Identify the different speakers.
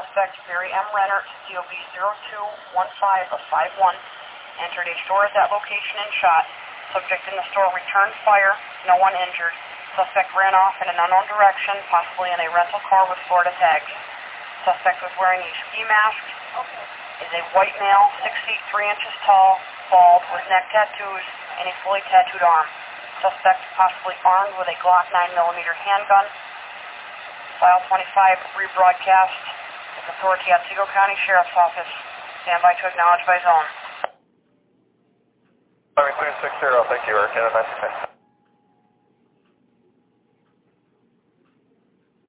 Speaker 1: suspect Barry M. Renner, COB 0215 entered a store at that location and shot. Subject in the store returned fire, no one injured. Suspect ran off in an unknown direction, possibly in a rental car with Florida tags. Suspect was wearing a ski mask, is a white male, 6 feet 3 inches tall, bald, with neck tattoos, and a fully tattooed arm. Suspect possibly armed with a Glock 9mm handgun. File 25 rebroadcast authority at Otsego County Sheriff's Office. Stand by to acknowledge by zone.
Speaker 2: Army 360, thank you, Eric,